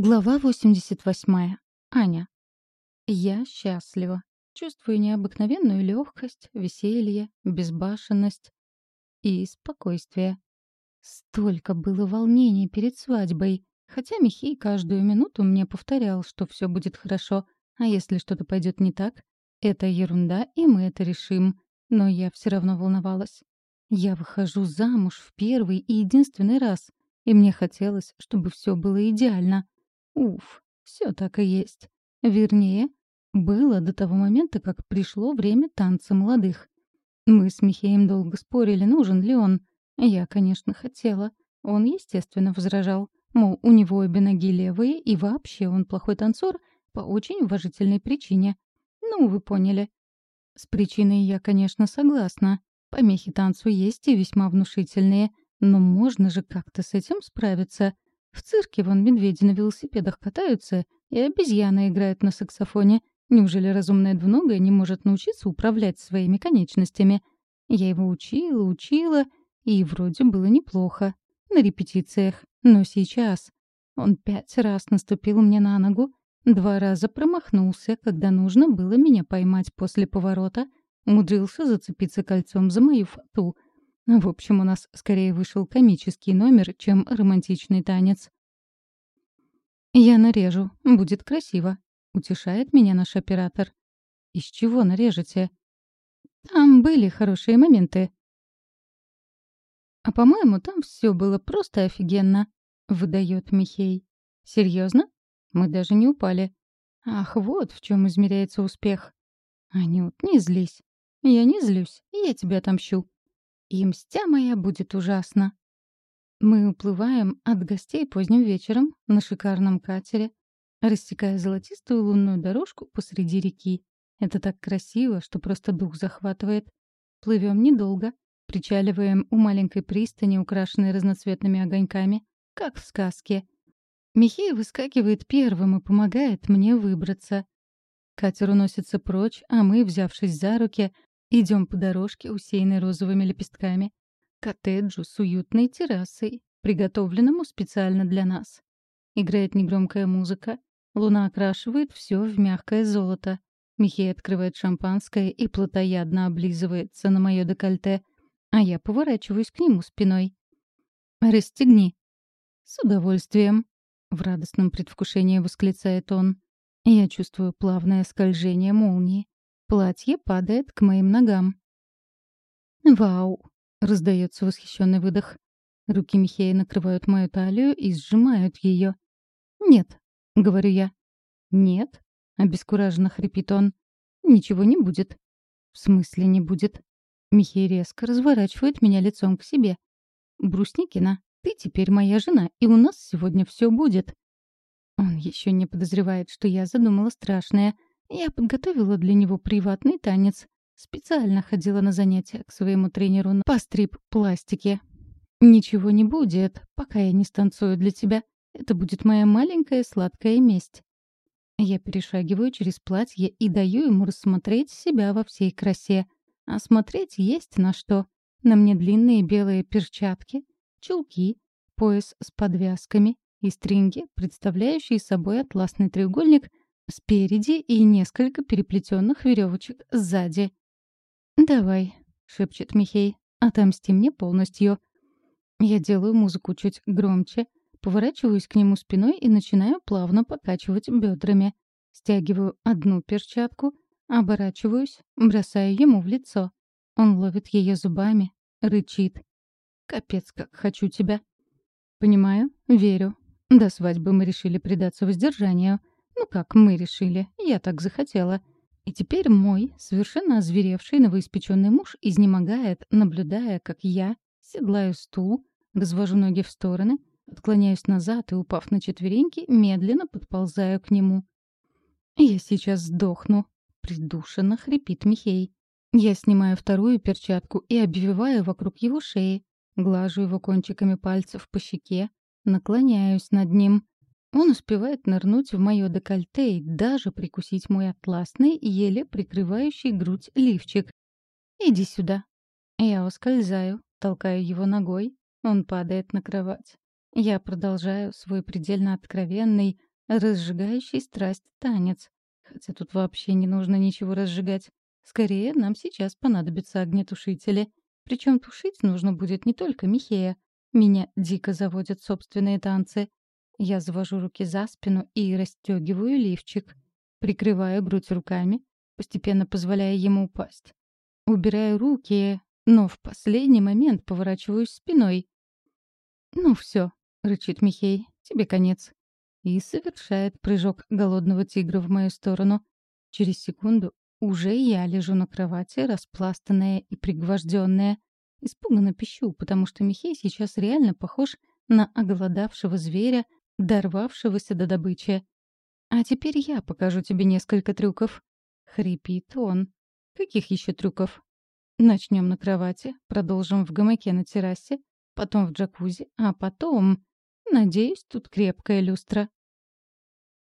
Глава 88. Аня. Я счастлива. Чувствую необыкновенную легкость, веселье, безбашенность и спокойствие. Столько было волнений перед свадьбой, хотя Михей каждую минуту мне повторял, что все будет хорошо, а если что-то пойдет не так, это ерунда, и мы это решим. Но я все равно волновалась. Я выхожу замуж в первый и единственный раз, и мне хотелось, чтобы все было идеально. Уф, все так и есть. Вернее, было до того момента, как пришло время танца молодых. Мы с Михеем долго спорили, нужен ли он. Я, конечно, хотела. Он, естественно, возражал. Мол, у него обе ноги левые, и вообще он плохой танцор по очень уважительной причине. Ну, вы поняли. С причиной я, конечно, согласна. Помехи танцу есть и весьма внушительные. Но можно же как-то с этим справиться. В цирке вон медведи на велосипедах катаются, и обезьяна играет на саксофоне. Неужели разумная двуногая не может научиться управлять своими конечностями? Я его учила, учила, и вроде было неплохо. На репетициях. Но сейчас... Он пять раз наступил мне на ногу, два раза промахнулся, когда нужно было меня поймать после поворота, умудрился зацепиться кольцом за мою фату — в общем, у нас скорее вышел комический номер, чем романтичный танец. «Я нарежу. Будет красиво», — утешает меня наш оператор. «Из чего нарежете?» «Там были хорошие моменты». «А по-моему, там все было просто офигенно», — выдает Михей. «Серьезно? Мы даже не упали. Ах, вот в чем измеряется успех. Анют, не злись. Я не злюсь, я тебя отомщу и мстя моя будет ужасна. Мы уплываем от гостей поздним вечером на шикарном катере, рассекая золотистую лунную дорожку посреди реки. Это так красиво, что просто дух захватывает. Плывем недолго, причаливаем у маленькой пристани, украшенной разноцветными огоньками, как в сказке. Михей выскакивает первым и помогает мне выбраться. Катер уносится прочь, а мы, взявшись за руки, Идем по дорожке, усеянной розовыми лепестками, коттеджу с уютной террасой, приготовленному специально для нас. Играет негромкая музыка, луна окрашивает все в мягкое золото. Михей открывает шампанское и плотоядно облизывается на мое декольте, а я поворачиваюсь к нему спиной. «Расстегни». «С удовольствием», — в радостном предвкушении восклицает он. Я чувствую плавное скольжение молнии. Платье падает к моим ногам. «Вау!» — раздается восхищенный выдох. Руки Михея накрывают мою талию и сжимают ее. «Нет», — говорю я. «Нет», — обескураженно хрипит он. «Ничего не будет». «В смысле не будет?» Михей резко разворачивает меня лицом к себе. «Брусникина, ты теперь моя жена, и у нас сегодня все будет». Он еще не подозревает, что я задумала страшное — я подготовила для него приватный танец. Специально ходила на занятия к своему тренеру по стрип-пластике. «Ничего не будет, пока я не станцую для тебя. Это будет моя маленькая сладкая месть». Я перешагиваю через платье и даю ему рассмотреть себя во всей красе. А смотреть есть на что. На мне длинные белые перчатки, чулки, пояс с подвязками и стринги, представляющие собой атласный треугольник спереди и несколько переплетенных веревочек сзади. «Давай», — шепчет Михей, — «отомсти мне полностью». Я делаю музыку чуть громче, поворачиваюсь к нему спиной и начинаю плавно покачивать бедрами. Стягиваю одну перчатку, оборачиваюсь, бросаю ему в лицо. Он ловит ее зубами, рычит. «Капец, как хочу тебя». Понимаю, верю. До свадьбы мы решили предаться воздержанию — ну как мы решили, я так захотела. И теперь мой, совершенно озверевший новоиспеченный муж, изнемогает, наблюдая, как я седлаю стул, развожу ноги в стороны, отклоняюсь назад и, упав на четвереньки, медленно подползаю к нему. «Я сейчас сдохну», — придушенно хрипит Михей. Я снимаю вторую перчатку и обвиваю вокруг его шеи, глажу его кончиками пальцев по щеке, наклоняюсь над ним. Он успевает нырнуть в моё декольте и даже прикусить мой атласный, еле прикрывающий грудь лифчик. «Иди сюда». Я ускользаю, толкаю его ногой. Он падает на кровать. Я продолжаю свой предельно откровенный, разжигающий страсть танец. Хотя тут вообще не нужно ничего разжигать. Скорее, нам сейчас понадобятся огнетушители. Причем тушить нужно будет не только Михея. Меня дико заводят собственные танцы. Я завожу руки за спину и расстегиваю лифчик. Прикрываю грудь руками, постепенно позволяя ему упасть. Убираю руки, но в последний момент поворачиваюсь спиной. «Ну все, рычит Михей, — «тебе конец». И совершает прыжок голодного тигра в мою сторону. Через секунду уже я лежу на кровати, распластанная и пригвожденная. Испуганно пищу, потому что Михей сейчас реально похож на оголодавшего зверя, дорвавшегося до добычи. «А теперь я покажу тебе несколько трюков». Хрипит он. «Каких еще трюков?» Начнем на кровати, продолжим в гамаке на террасе, потом в джакузи, а потом... Надеюсь, тут крепкая люстра.